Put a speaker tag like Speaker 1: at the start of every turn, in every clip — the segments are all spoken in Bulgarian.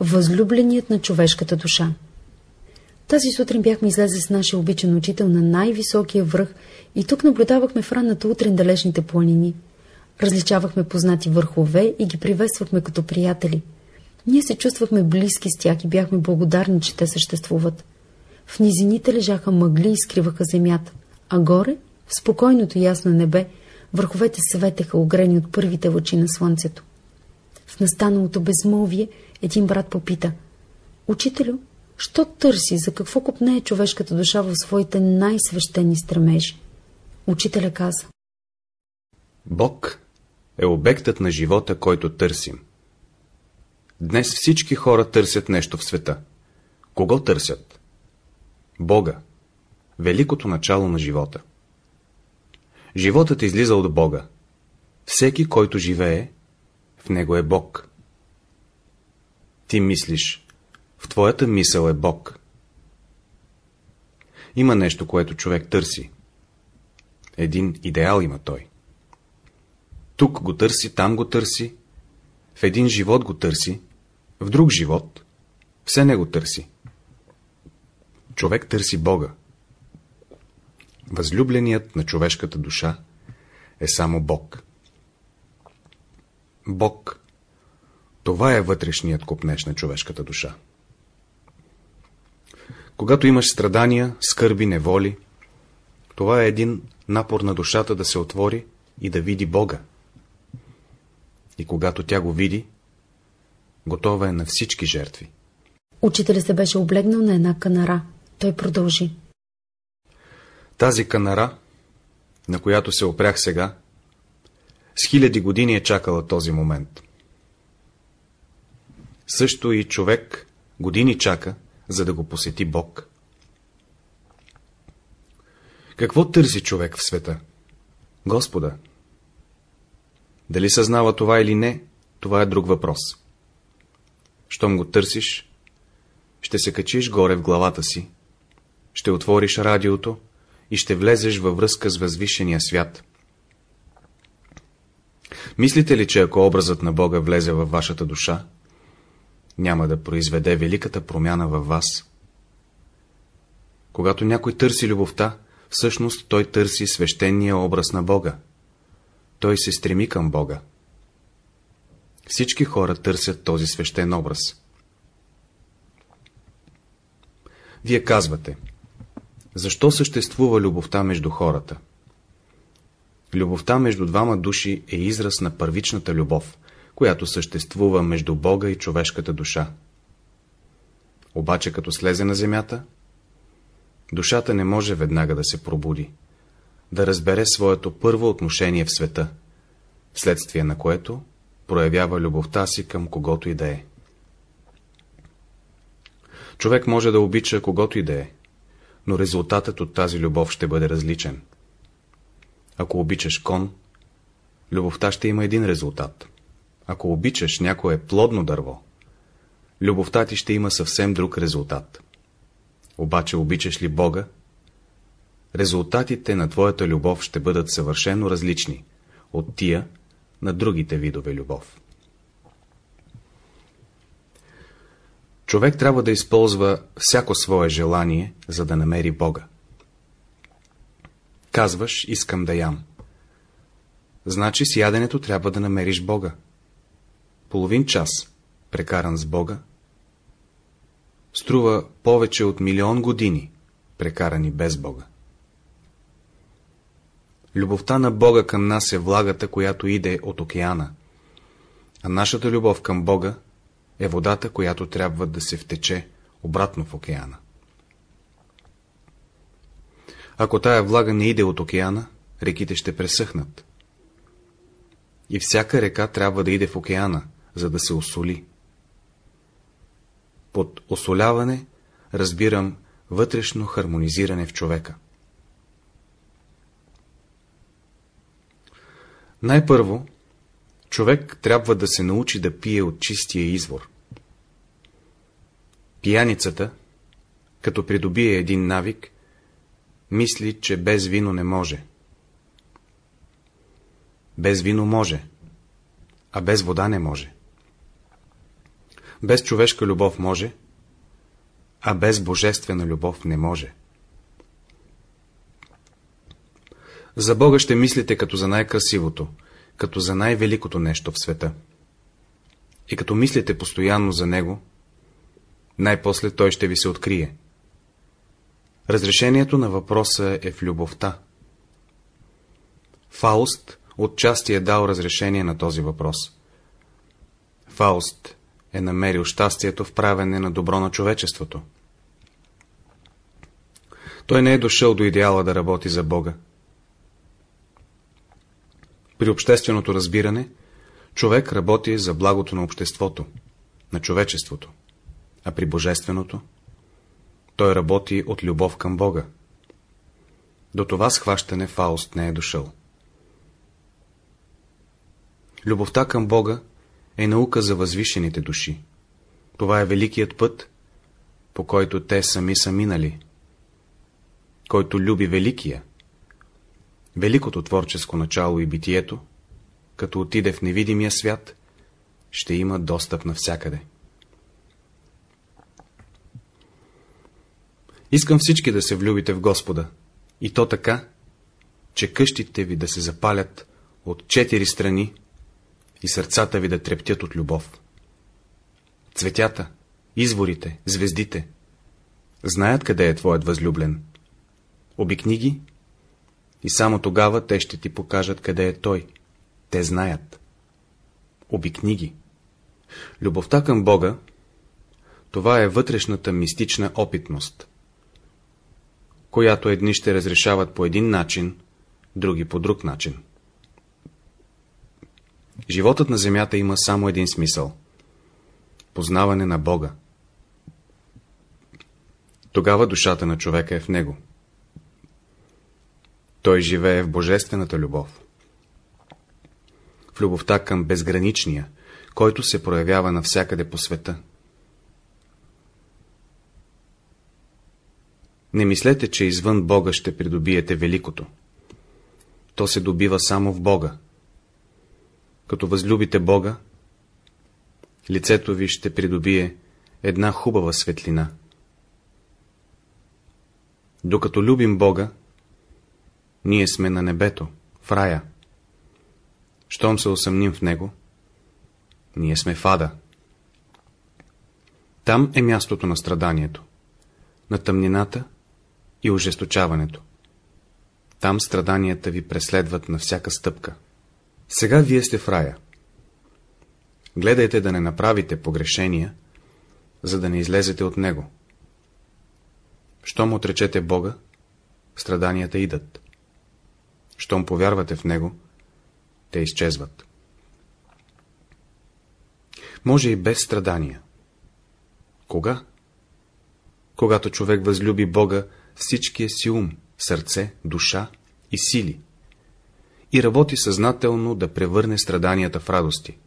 Speaker 1: Възлюбленият на човешката душа Тази сутрин бяхме излезе с нашия обичан учител на най-високия връх и тук наблюдавахме в ранната утрин далечните планини. Различавахме познати върхове и ги приветствахме като приятели. Ние се чувствахме близки с тях и бяхме благодарни, че те съществуват. В низините лежаха мъгли и скриваха земята, а горе, в спокойното ясно небе, върховете светеха, огрени от първите лъчи на слънцето. В настаналото безмълвие един брат попита. Учителю, що търси, за какво купне е човешката душа в своите най-свещени стремежи? Учителя каза.
Speaker 2: Бог е обектът на живота, който търсим. Днес всички хора търсят нещо в света. Кого търсят? Бога. Великото начало на живота. Животът излиза от Бога. Всеки, който живее, в него е Бог. Ти мислиш, в твоята мисъл е Бог. Има нещо, което човек търси. Един идеал има той. Тук го търси, там го търси, в един живот го търси, в друг живот все не го търси. Човек търси Бога. Възлюбленият на човешката душа е само Бог. Бог. Това е вътрешният купнеж на човешката душа. Когато имаш страдания, скърби, неволи, това е един напор на душата да се отвори и да види Бога. И когато тя го види, готова е на всички жертви.
Speaker 1: Учителя се беше облегнал на една канара. Той продължи.
Speaker 2: Тази канара, на която се опрях сега, с хиляди години е чакала този момент. Също и човек години чака, за да го посети Бог. Какво търси човек в света? Господа. Дали съзнава това или не, това е друг въпрос. Щом го търсиш, ще се качиш горе в главата си, ще отвориш радиото и ще влезеш във връзка с възвишения свят. Мислите ли, че ако образът на Бога влезе във вашата душа, няма да произведе великата промяна във вас? Когато някой търси любовта, всъщност той търси свещения образ на Бога. Той се стреми към Бога. Всички хора търсят този свещен образ. Вие казвате, защо съществува любовта между хората? Любовта между двама души е израз на първичната любов, която съществува между Бога и човешката душа. Обаче като слезе на земята, душата не може веднага да се пробуди, да разбере своето първо отношение в света, вследствие на което проявява любовта си към когото и да е. Човек може да обича когото и да е, но резултатът от тази любов ще бъде различен. Ако обичаш кон, любовта ще има един резултат. Ако обичаш някое плодно дърво, любовта ти ще има съвсем друг резултат. Обаче обичаш ли Бога, резултатите на твоята любов ще бъдат съвършено различни от тия на другите видове любов. Човек трябва да използва всяко свое желание, за да намери Бога. Казваш, искам да ям. Значи с яденето трябва да намериш Бога. Половин час, прекаран с Бога, струва повече от милион години, прекарани без Бога. Любовта на Бога към нас е влагата, която иде от океана, а нашата любов към Бога е водата, която трябва да се втече обратно в океана. Ако тая влага не иде от океана, реките ще пресъхнат. И всяка река трябва да иде в океана, за да се осоли. Под осоляване разбирам вътрешно хармонизиране в човека. Най-първо, човек трябва да се научи да пие от чистия извор. Пияницата, като придобие един навик, мисли, че без вино не може. Без вино може, а без вода не може. Без човешка любов може, а без божествена любов не може. За Бога ще мислите като за най-красивото, като за най-великото нещо в света. И като мислите постоянно за Него, най-после Той ще ви се открие. Разрешението на въпроса е в любовта. Фауст отчасти е дал разрешение на този въпрос. Фауст е намерил щастието в правене на добро на човечеството. Той не е дошъл до идеала да работи за Бога. При общественото разбиране, човек работи за благото на обществото, на човечеството, а при божественото, той работи от любов към Бога. До това схващане Фауст не е дошъл. Любовта към Бога е наука за възвишените души. Това е великият път, по който те сами са минали. Който люби Великия, великото творческо начало и битието, като отиде в невидимия свят, ще има достъп навсякъде. Искам всички да се влюбите в Господа, и то така, че къщите ви да се запалят от четири страни и сърцата ви да трептят от любов. Цветята, изворите, звездите знаят къде е твоят възлюблен. Обикни ги и само тогава те ще ти покажат къде е той. Те знаят. Обикни ги. Любовта към Бога, това е вътрешната мистична опитност, която едни ще разрешават по един начин, други по друг начин. Животът на земята има само един смисъл – познаване на Бога. Тогава душата на човека е в него. Той живее в божествената любов. В любовта към безграничния, който се проявява навсякъде по света. Не мислете, че извън Бога ще придобиете великото. То се добива само в Бога. Като възлюбите Бога, лицето ви ще придобие една хубава светлина. Докато любим Бога, ние сме на небето, в рая. Щом се усъмним в него, ние сме в ада. Там е мястото на страданието, на тъмнината и ожесточаването. Там страданията ви преследват на всяка стъпка. Сега вие сте в рая. Гледайте да не направите погрешения, за да не излезете от него. Щом отречете Бога, страданията идат. Щом повярвате в Него, те изчезват. Може и без страдания. Кога? Когато човек възлюби Бога всичкия си ум, сърце, душа и сили и работи съзнателно да превърне страданията в радости.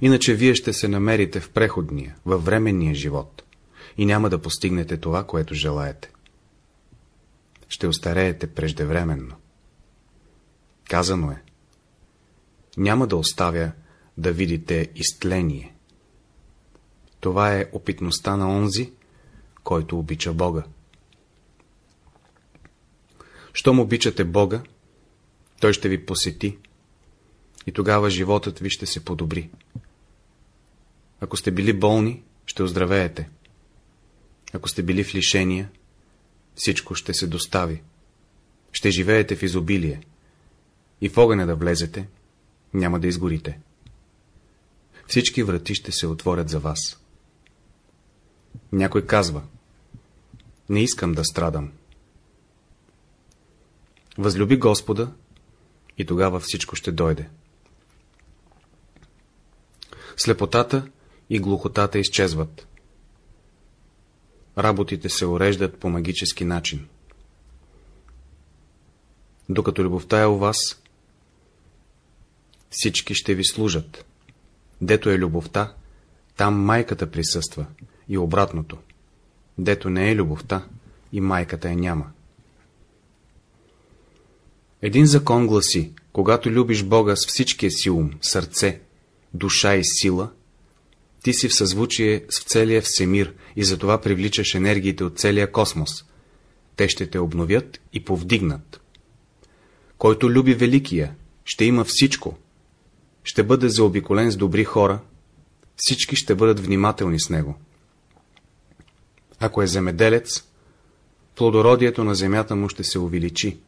Speaker 2: Иначе вие ще се намерите в преходния, във временния живот и няма да постигнете това, което желаете ще остареете преждевременно. Казано е. Няма да оставя да видите изтление. Това е опитността на онзи, който обича Бога. Щом обичате Бога, Той ще ви посети и тогава животът ви ще се подобри. Ако сте били болни, ще оздравеете. Ако сте били в лишения, всичко ще се достави. Ще живеете в изобилие. И в огъня да влезете, няма да изгорите. Всички врати ще се отворят за вас. Някой казва, не искам да страдам. Възлюби Господа и тогава всичко ще дойде. Слепотата и глухотата изчезват работите се уреждат по магически начин. Докато любовта е у вас, всички ще ви служат. Дето е любовта, там майката присъства и обратното. Дето не е любовта, и майката я няма. Един закон гласи, когато любиш Бога с всичкия си ум, сърце, душа и сила, Ти си в съзвучие с целия всемир и затова привличаш енергиите от целия космос. Те ще те обновят и повдигнат. Който люби Великия, ще има всичко. Ще бъде заобиколен с добри хора. Всички ще бъдат внимателни с него. Ако е земеделец, плодородието на земята му ще се увеличи.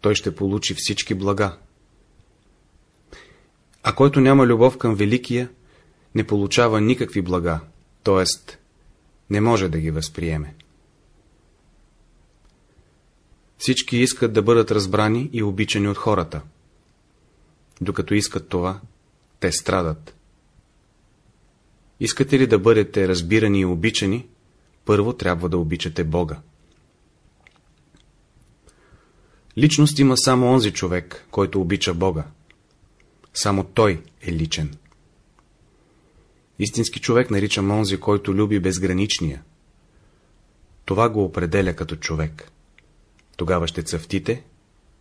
Speaker 2: Той ще получи всички блага. А който няма любов към Великия, не получава никакви блага, т.е. не може да ги възприеме. Всички искат да бъдат разбрани и обичани от хората. Докато искат това, те страдат. Искате ли да бъдете разбирани и обичани, първо трябва да обичате Бога. Личност има само онзи човек, който обича Бога. Само той е личен. Истински човек нарича онзи, който люби безграничния. Това го определя като човек. Тогава ще цъфтите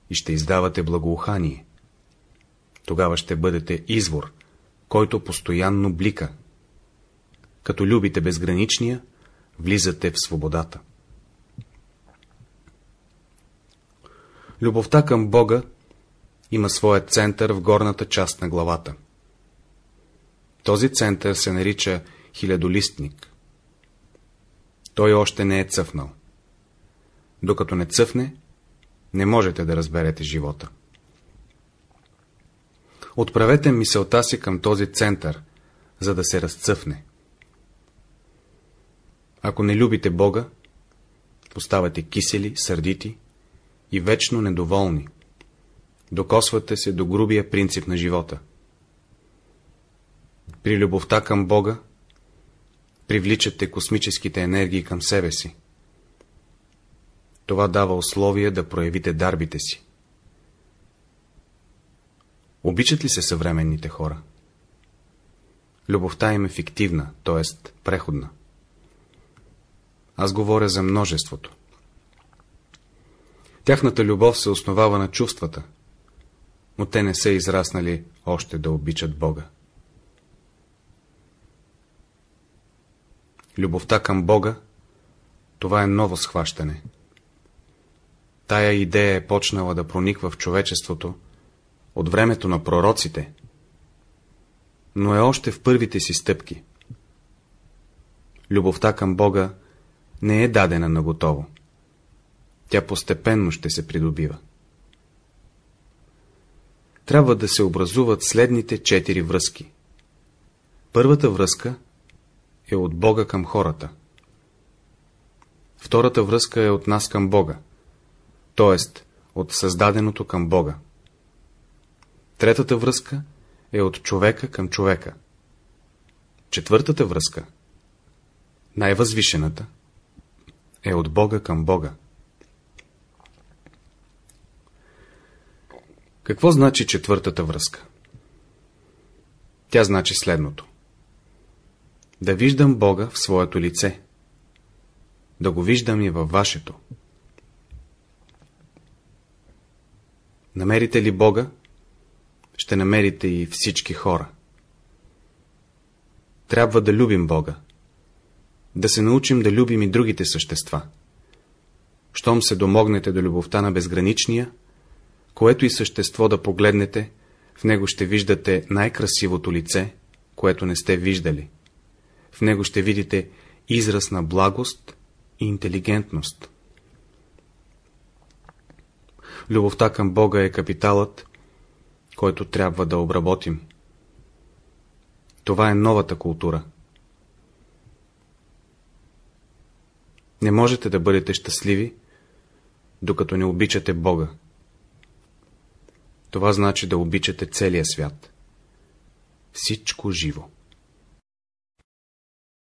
Speaker 2: и ще издавате благоухание. Тогава ще бъдете извор, който постоянно блика. Като любите безграничния, влизате в свободата. Любовта към Бога има своя център в горната част на главата. Този център се нарича хилядолистник. Той още не е цъфнал. Докато не цъфне, не можете да разберете живота. Отправете мисълта си към този център, за да се разцъфне. Ако не любите Бога, оставате кисели, сърдити и вечно недоволни. Докосвате се до грубия принцип на живота. При любовта към Бога привличате космическите енергии към себе си. Това дава условия да проявите дарбите си. Обичат ли се съвременните хора? Любовта им е фиктивна, т.е. преходна. Аз говоря за множеството. Тяхната любов се основава на чувствата, но те не са израснали още да обичат Бога. Любовта към Бога, това е ново схващане. Тая идея е почнала да прониква в човечеството от времето на пророците, но е още в първите си стъпки. Любовта към Бога не е дадена на готово. Тя постепенно ще се придобива. Трябва да се образуват следните четири връзки. Първата връзка е от Бога към хората. Втората връзка е от нас към Бога, т.е. от Създаденото към Бога. Третата връзка е от човека към човека. Четвъртата връзка, най-възвишената, е от Бога към Бога. Какво значи четвъртата връзка? Тя значи следното. Да виждам Бога в своето лице. Да го виждам и във вашето. Намерите ли Бога, ще намерите и всички хора. Трябва да любим Бога. Да се научим да любим и другите същества. Щом се домогнете до любовта на безграничния, което и същество да погледнете, в него ще виждате най-красивото лице, което не сте виждали. В него ще видите израз на благост и интелигентност. Любовта към Бога е капиталът, който трябва да обработим. Това е новата култура. Не можете да бъдете щастливи, докато не обичате Бога. Това значи да обичате целия свят. Всичко живо.